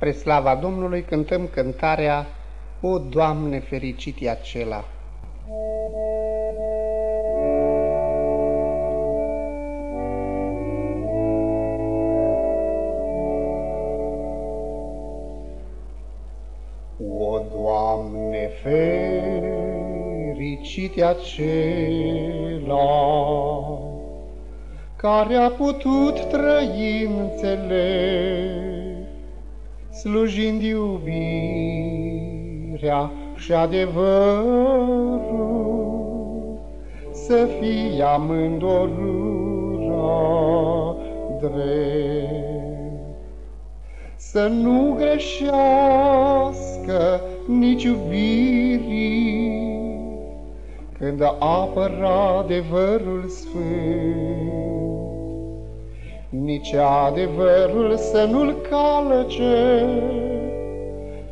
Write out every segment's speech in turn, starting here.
Pre slava Domnului cântăm cântarea O, Doamne, fericit e acela! O, Doamne, fericit e acela care a putut trăi înțeles slujind iubirea și adevărul, să fie amândorura drept. Să nu greșească nici iubirii, când apără adevărul sfânt nici adevărul să nu-l calce,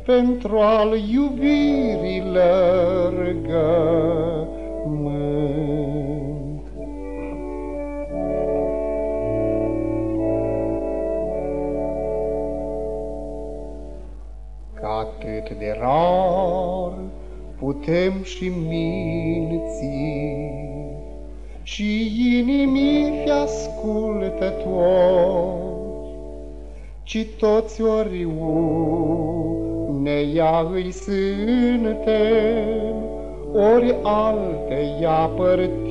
pentru al iubirii lărgământ. Ca atât de rar putem și minți, și inimii fi ascultători, ci toți oriune ea îi suntem, ori alteia părtinitori.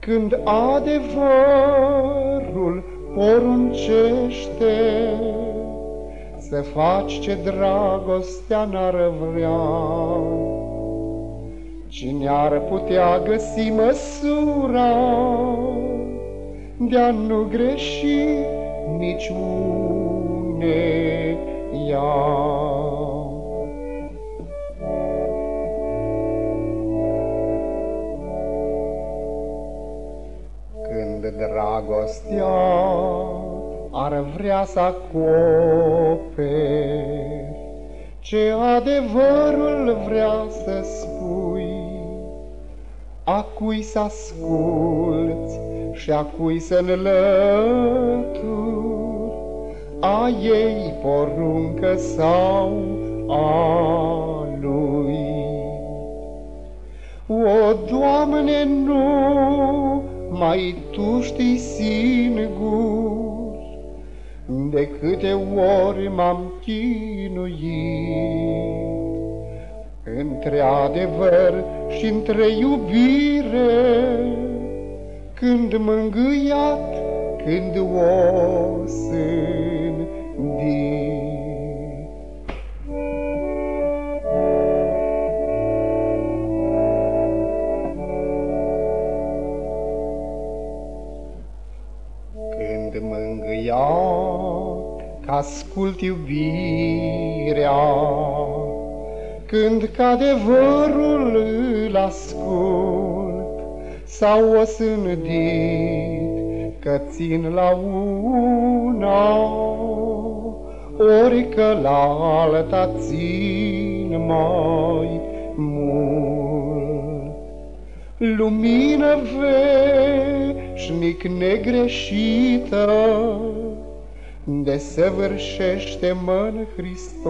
Când adevărul poruncește, să faci ce dragostea n-ar vrea, Cine ar putea găsi măsura de a nu greși nici uneia? Când dragostea ar vrea să acoperi ce adevărul vrea să spui, a cui să asculți și a cui să ne lături, a ei poruncă sau a lui. O, Doamne, nu mai Tu știi singur, de câte ori m-am chinuit între adevăr și între iubire, când mângâiat, când o sândit. Când mângâiat, că ascult iubirea, când ca adevărul îl ascult, sau o sândit că țin la una, ori că la alta țin mai mult. Lumină veșnic negreșită, desăvârșește-mă în Hristos.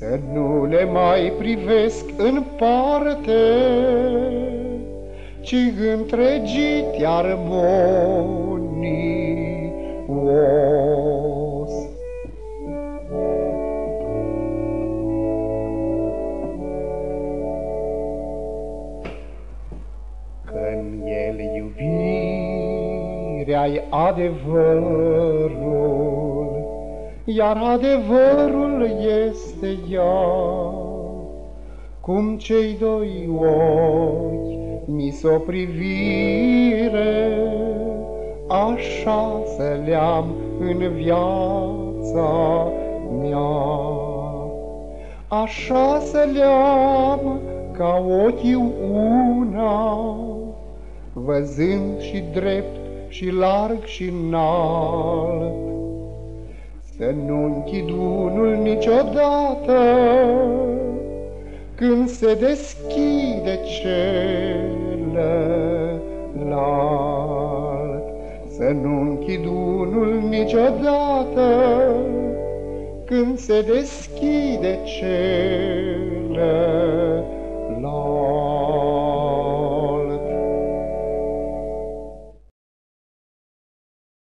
Să nu le mai privesc în parte, ci întregit armonios. Când el iubirea-i adevărul, iar adevărul este ea. Cum cei doi ochi mi-s o privire, așa să le-am în viața mea. Așa să le-am ca ochii una, văzând și drept și larg și înalt, să nu închid unul niciodată. Când se deschide celălalt Să nu închid unul niciodată. Când se deschide celălalt